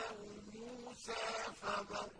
له موسى فبر